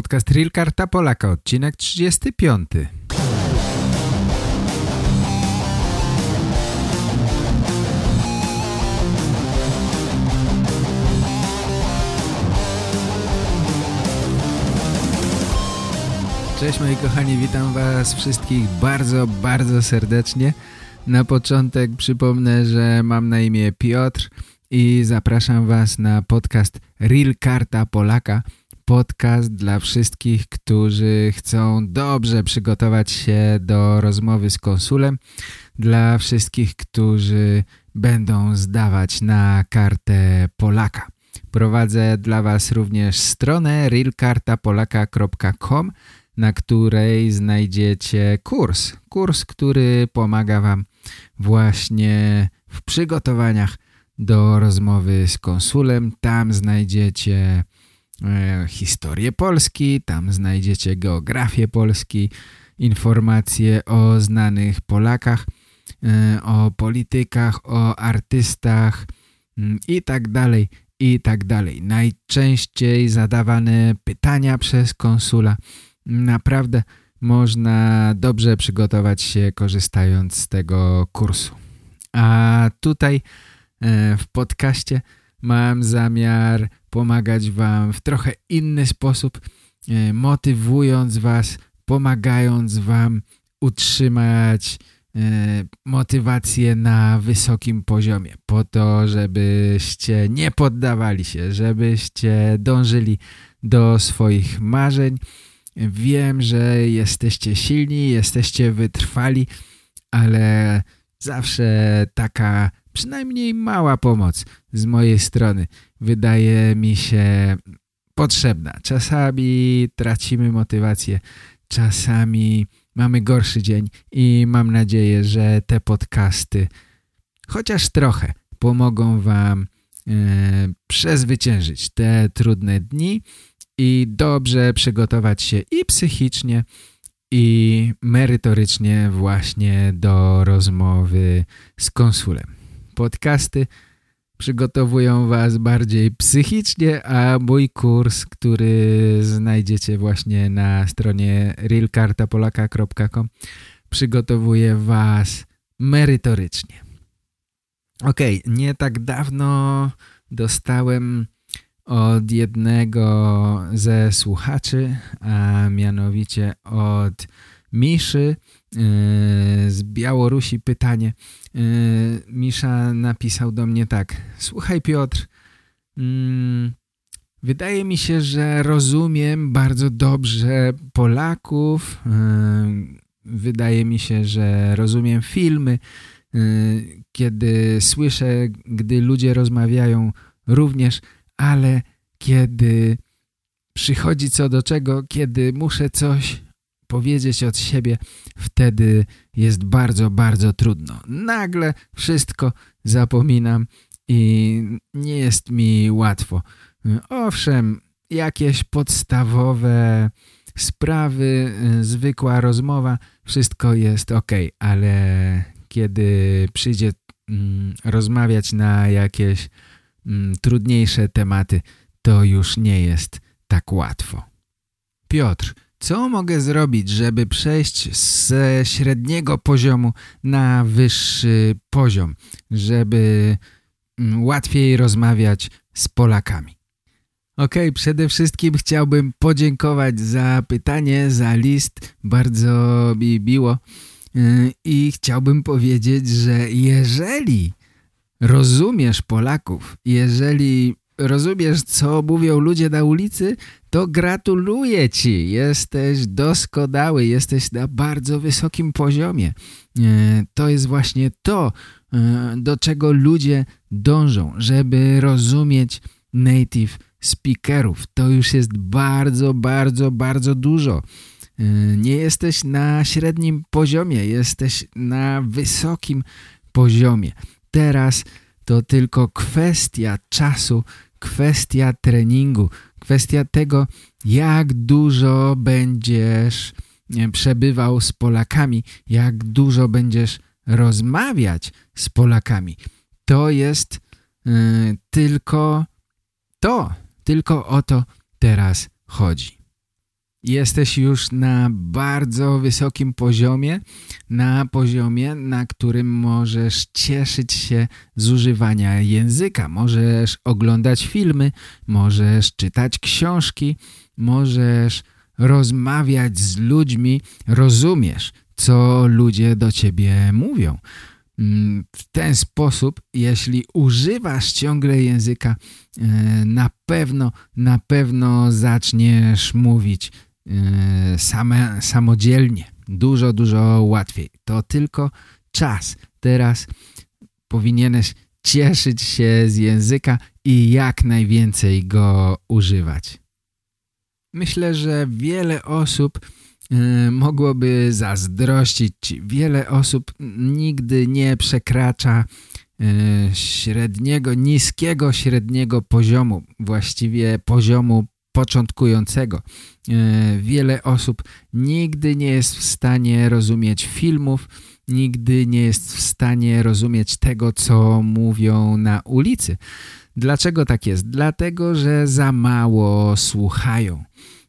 podcast Real Karta Polaka, odcinek 35. Cześć moi kochani, witam was wszystkich bardzo, bardzo serdecznie. Na początek przypomnę, że mam na imię Piotr i zapraszam was na podcast Real Karta Polaka – podcast dla wszystkich, którzy chcą dobrze przygotować się do rozmowy z konsulem, dla wszystkich, którzy będą zdawać na kartę Polaka. Prowadzę dla Was również stronę realkartapolaka.com, na której znajdziecie kurs. Kurs, który pomaga Wam właśnie w przygotowaniach do rozmowy z konsulem. Tam znajdziecie historię Polski, tam znajdziecie geografię Polski, informacje o znanych Polakach, e, o politykach, o artystach mm, i tak dalej, i tak dalej. Najczęściej zadawane pytania przez konsula. Naprawdę można dobrze przygotować się korzystając z tego kursu. A tutaj e, w podcaście mam zamiar pomagać wam w trochę inny sposób, e, motywując was, pomagając wam utrzymać e, motywację na wysokim poziomie po to, żebyście nie poddawali się, żebyście dążyli do swoich marzeń. Wiem, że jesteście silni, jesteście wytrwali, ale zawsze taka przynajmniej mała pomoc z mojej strony. Wydaje mi się potrzebna. Czasami tracimy motywację, czasami mamy gorszy dzień i mam nadzieję, że te podcasty chociaż trochę pomogą Wam e, przezwyciężyć te trudne dni i dobrze przygotować się i psychicznie, i merytorycznie właśnie do rozmowy z konsulem podcasty przygotowują Was bardziej psychicznie, a mój kurs, który znajdziecie właśnie na stronie realkartapolaka.com przygotowuje Was merytorycznie. Ok, nie tak dawno dostałem od jednego ze słuchaczy, a mianowicie od Miszy z Białorusi pytanie. E, Misza napisał do mnie tak. Słuchaj Piotr, mm, wydaje mi się, że rozumiem bardzo dobrze Polaków. E, wydaje mi się, że rozumiem filmy. Kiedy słyszę, gdy ludzie rozmawiają również, ale kiedy przychodzi co do czego, kiedy muszę coś powiedzieć od siebie, wtedy jest bardzo, bardzo trudno. Nagle wszystko zapominam i nie jest mi łatwo. Owszem, jakieś podstawowe sprawy, zwykła rozmowa, wszystko jest ok, ale kiedy przyjdzie mm, rozmawiać na jakieś mm, trudniejsze tematy, to już nie jest tak łatwo. Piotr, co mogę zrobić, żeby przejść ze średniego poziomu na wyższy poziom, żeby mm, łatwiej rozmawiać z Polakami? Ok, przede wszystkim chciałbym podziękować za pytanie, za list, bardzo mi miło y, i chciałbym powiedzieć, że jeżeli rozumiesz Polaków, jeżeli rozumiesz, co mówią ludzie na ulicy, to gratuluję Ci. Jesteś doskonały, jesteś na bardzo wysokim poziomie. E, to jest właśnie to, e, do czego ludzie dążą, żeby rozumieć native speakerów. To już jest bardzo, bardzo, bardzo dużo. E, nie jesteś na średnim poziomie, jesteś na wysokim poziomie. Teraz to tylko kwestia czasu, kwestia treningu, kwestia tego, jak dużo będziesz przebywał z Polakami, jak dużo będziesz rozmawiać z Polakami. To jest y, tylko to, tylko o to teraz chodzi. Jesteś już na bardzo wysokim poziomie, na poziomie, na którym możesz cieszyć się z używania języka. Możesz oglądać filmy, możesz czytać książki, możesz rozmawiać z ludźmi, rozumiesz, co ludzie do ciebie mówią. Mm, w ten sposób, jeśli używasz ciągle języka, e, na pewno, na pewno zaczniesz mówić same, samodzielnie. Dużo, dużo łatwiej. To tylko czas. Teraz powinieneś cieszyć się z języka i jak najwięcej go używać. Myślę, że wiele osób y, mogłoby zazdrościć Ci. Wiele osób nigdy nie przekracza y, średniego, niskiego średniego poziomu, właściwie poziomu początkującego. Y, wiele osób nigdy nie jest w stanie rozumieć filmów, nigdy nie jest w stanie rozumieć tego, co mówią na ulicy. Dlaczego tak jest? Dlatego, że za mało słuchają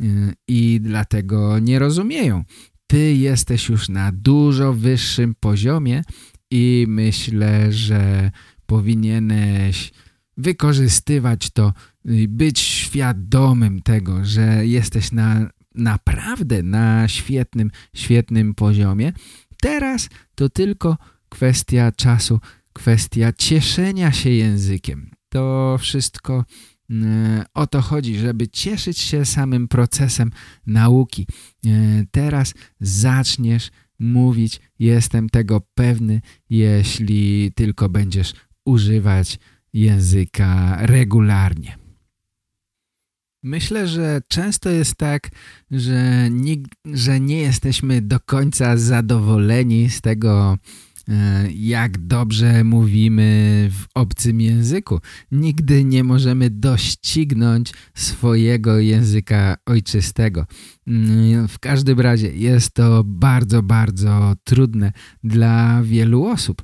y, i dlatego nie rozumieją. Ty jesteś już na dużo wyższym poziomie i myślę, że powinieneś wykorzystywać to, być świadomym tego, że jesteś na naprawdę na świetnym, świetnym poziomie. Teraz to tylko kwestia czasu, kwestia cieszenia się językiem to wszystko mm, o to chodzi, żeby cieszyć się samym procesem nauki. E, teraz zaczniesz mówić, jestem tego pewny, jeśli tylko będziesz używać języka regularnie. Myślę, że często jest tak, że nie, że nie jesteśmy do końca zadowoleni z tego, E, jak dobrze mówimy w obcym języku. Nigdy nie możemy doścignąć swojego języka ojczystego. Mm, w każdym razie jest to bardzo, bardzo trudne dla wielu osób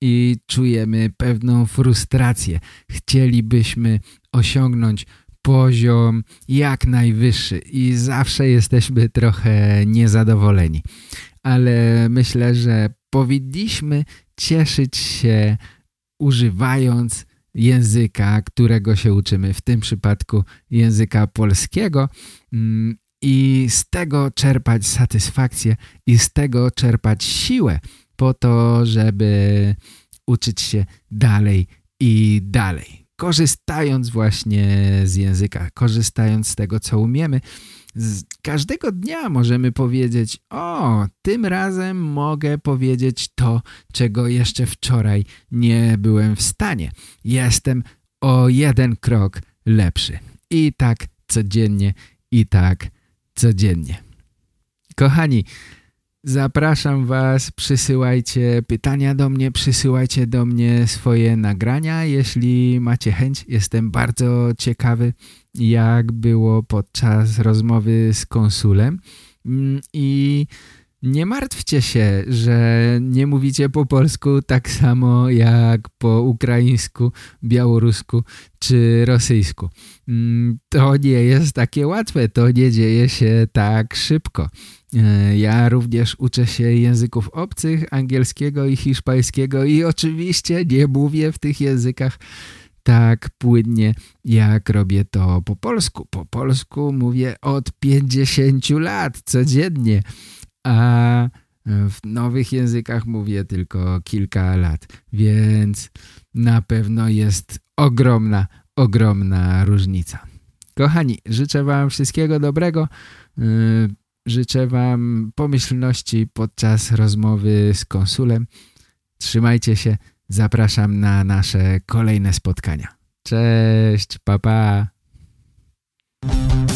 i czujemy pewną frustrację. Chcielibyśmy osiągnąć poziom jak najwyższy i zawsze jesteśmy trochę niezadowoleni. Ale myślę, że powinniśmy cieszyć się używając języka, którego się uczymy, w tym przypadku języka polskiego mm, i z tego czerpać satysfakcję i z tego czerpać siłę po to, żeby uczyć się dalej i dalej. Korzystając właśnie z języka, korzystając z tego, co umiemy, z każdego dnia możemy powiedzieć, o, tym razem mogę powiedzieć to, czego jeszcze wczoraj nie byłem w stanie. Jestem o jeden krok lepszy. I tak codziennie, i tak codziennie. Kochani, Zapraszam Was, przysyłajcie pytania do mnie, przysyłajcie do mnie swoje nagrania, jeśli macie chęć. Jestem bardzo ciekawy, jak było podczas rozmowy z konsulem mm, i nie martwcie się, że nie mówicie po polsku tak samo jak po ukraińsku, białorusku czy rosyjsku. Mm, to nie jest takie łatwe, to nie dzieje się tak szybko. E, ja również uczę się języków obcych, angielskiego i hiszpańskiego i oczywiście nie mówię w tych językach tak płynnie, jak robię to po polsku. Po polsku mówię od 50 lat codziennie, a w nowych językach mówię tylko kilka lat, więc na pewno jest ogromna, ogromna różnica. Kochani, życzę Wam wszystkiego dobrego. Y, życzę Wam pomyślności podczas rozmowy z konsulem. Trzymajcie się. Zapraszam na nasze kolejne spotkania. Cześć, papa. Pa.